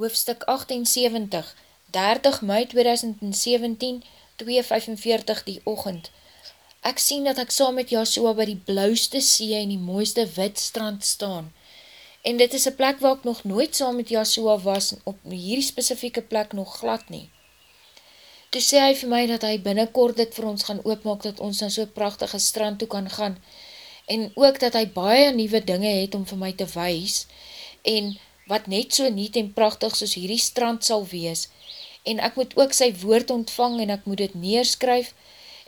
hoofstuk 78, 30 mei 2017, 2.45 die ochend. Ek sien dat ek saam met Joshua by die blauwste see en die mooiste wit strand staan. En dit is een plek waar ek nog nooit saam met Joshua was, op hierdie specifieke plek nog glad nie. Toe sê hy vir my dat hy binnenkort dit vir ons gaan oopmaak, dat ons na so'n prachtige strand toe kan gaan, en ook dat hy baie nieuwe dinge het om vir my te wees, en wat net so niet en prachtig soos hierdie strand sal wees, en ek moet ook sy woord ontvang, en ek moet het neerskryf,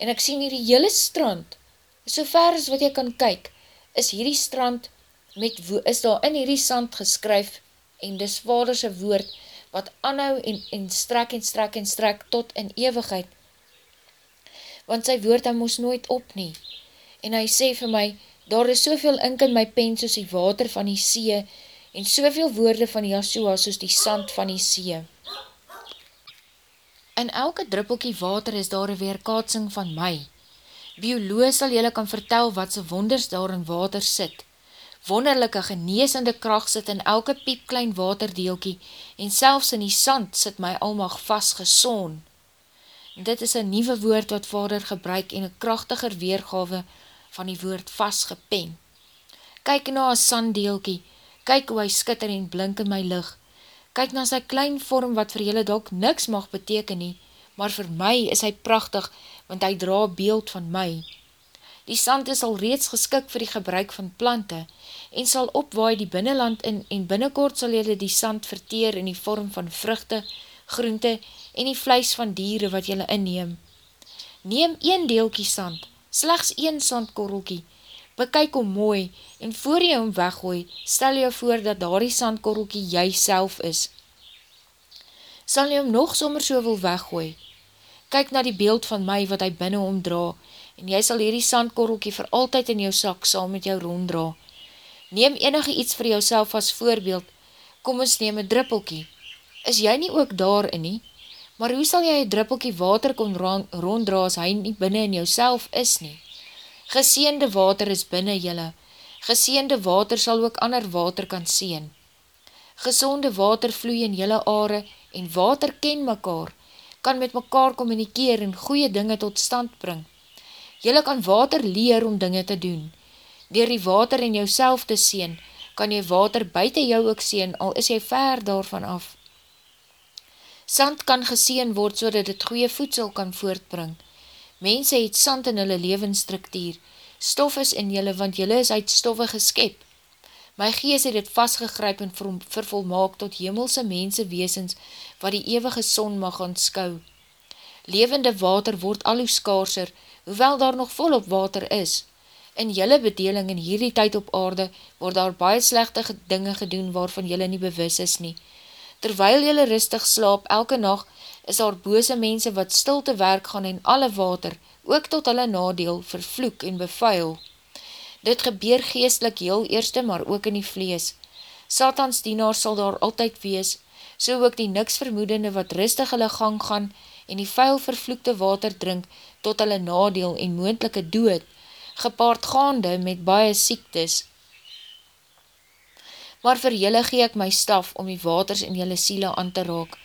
en ek sien hierdie hele strand, so ver as wat jy kan kyk, is hierdie strand, met, is daar in hierdie sand geskryf, en dis vaderse woord, wat anhou en, en strek en strek en strek tot in ewigheid, want sy woord hy moes nooit op nie, en hy sê vir my, daar is soveel ink in my pen soos die water van die see, en soveel woorde van Yahshua soos die sand van die see. In elke druppelkie water is daar een weerkaatsing van my. Bioloog sal jylle kan vertel wat se wonders daar in water sit. Wonderlijke geneesende kracht sit in elke piepklein waterdeelkie en selfs in die sand sit my almag vastgesoon. Dit is een nieuwe woord wat vader gebruik en een krachtiger weergave van die woord vastgepen. Kyk na een sanddeelkie, kyk hoe hy skitter en blink in my lig, kyk na sy klein vorm wat vir julle dalk niks mag beteken nie, maar vir my is hy prachtig, want hy dra beeld van my. Die sand is al reeds geskik vir die gebruik van plante, en sal opwaai die binnenland in, en binnenkort sal julle die sand verteer in die vorm van vruchte, groente en die vleis van dieren wat julle inneem. Neem een deelkie sand, slechts een sandkorrelkie, bekyk hom mooi, en voor jy hom weggooi, stel jy voor dat daar die sandkorrelkie jy self is. Sal jy hom nog sommer so wil weggooi? Kyk na die beeld van my wat hy binnen hom dra, en jy sal hierdie sandkorrelkie vir altyd in jou sak sal met jou ronddra. Neem enige iets vir jouself as voorbeeld, kom ons neem een druppelkie. Is jy nie ook daar in nie? Maar hoe sal jy een druppelkie water kon ronddra as hy nie binnen in jouself is nie? Geseende water is binnen jylle, geseende water sal ook ander water kan seen. Gezonde water vloei in jylle aare en water ken mekaar, kan met mekaar communikeer en goeie dinge tot stand bring. Jylle kan water leer om dinge te doen. Door die water in jou te seen, kan jy water buiten jou ook seen, al is jy ver daarvan af. Sand kan geseen word so het goeie voedsel kan voortbring. Mense het sand in hulle levensstruktuur, stof is in julle, want julle is uit stoffe geskep. My gees het het vastgegryp en vervolmaak tot hemelse mense weesens, wat die eeuwige son mag ontskou. Levende water word al hoe skaarser, hoewel daar nog volop water is. In julle bedeling in hierdie tyd op aarde, word daar baie slechte dinge gedoen, waarvan julle nie bewus is nie. Terwyl julle rustig slaap elke nacht, is daar bose mense wat stil te werk gaan en alle water, ook tot hulle nadeel, vervloek en bevuil. Dit gebeur geestelik heel eerste, maar ook in die vlees. Satans dienaar sal daar altyd wees, so ook die niks vermoedende wat rustig hulle gang gaan en die vuil vervloekte water drink tot hulle nadeel en moendelike dood, gepaard gaande met baie siektes. Maar vir julle gee ek my staf om die waters in julle siele aan te raak,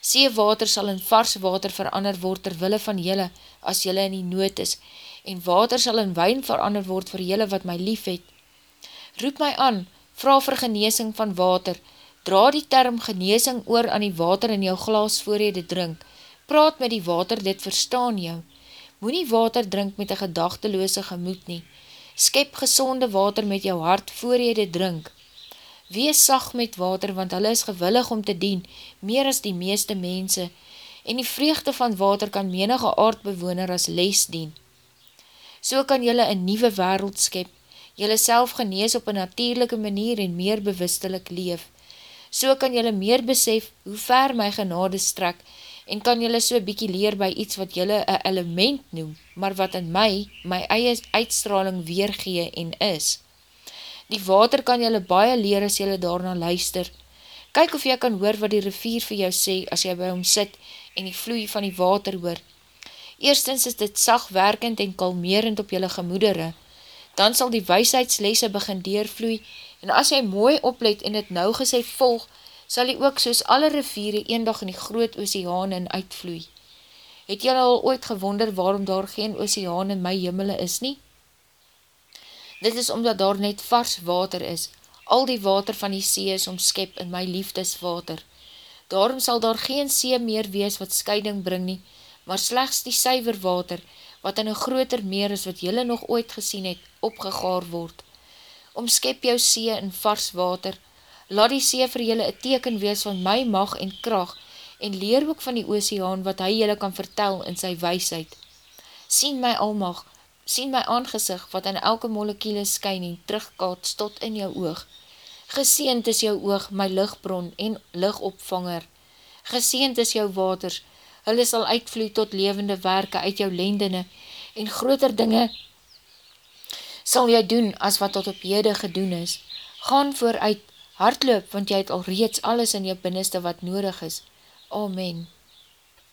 Seewater sal in vars water verander word terwille van jylle as jylle in die nood is, en water sal in wijn verander word vir jylle wat my lief het. Roep my aan, vraag vir geneesing van water, dra die term geneesing oor aan die water in jou glas voor jy dit drink, praat met die water, dit verstaan jou. Moe nie water drink met een gedachteloose gemoed nie, skep gezonde water met jou hart voor jy dit drink, Wees sag met water, want hulle is gewillig om te dien, meer as die meeste mense, en die vreugde van water kan menige aardbewoner as les dien. So kan jylle een nieuwe wereld skep, jylle self genees op een natuurlijke manier en meer bewustelik leef. So kan jylle meer besef hoe ver my genade strek, en kan jylle so bykie leer by iets wat jylle een element noem, maar wat in my, my eie uitstraling weergee en is. Die water kan jylle baie leer as jylle daarna luister. Kyk of jy kan hoor wat die rivier vir jou sê as jy by hom sit en die vloei van die water hoor. Eerstens is dit sagwerkend en kalmerend op jylle gemoedere. Dan sal die weisheidslese begin deurvloei en as jy mooi oplet en het nou gesê volg, sal jy ook soos alle riviere eendag in die groot oceaan in uitvloei. Het jy al ooit gewonder waarom daar geen oceaan in my jimmele is nie? Dit is omdat daar net vars water is, al die water van die see is omskep in my liefdeswater. Daarom sal daar geen see meer wees wat scheiding bring nie, maar slechts die syver water, wat in een groter meer is wat jylle nog ooit gesien het, opgegaar word. Omskep jou see in vars water, laat die see vir jylle een teken wees van my mag en kracht, en leer ook van die oceaan wat hy jylle kan vertel in sy weisheid. Sien my almag, sien my aangezicht wat in elke molekiele skyn en terugkaat tot in jou oog. Geseend is jou oog my lichtbron en lichtopvanger. Geseend is jou waters, hulle sal uitvloe tot levende werke uit jou lendene en groter dinge sal jy doen as wat tot op jede gedoen is. Gaan vooruit, hardloop, want jy het al reeds alles in jou binneste wat nodig is. Amen.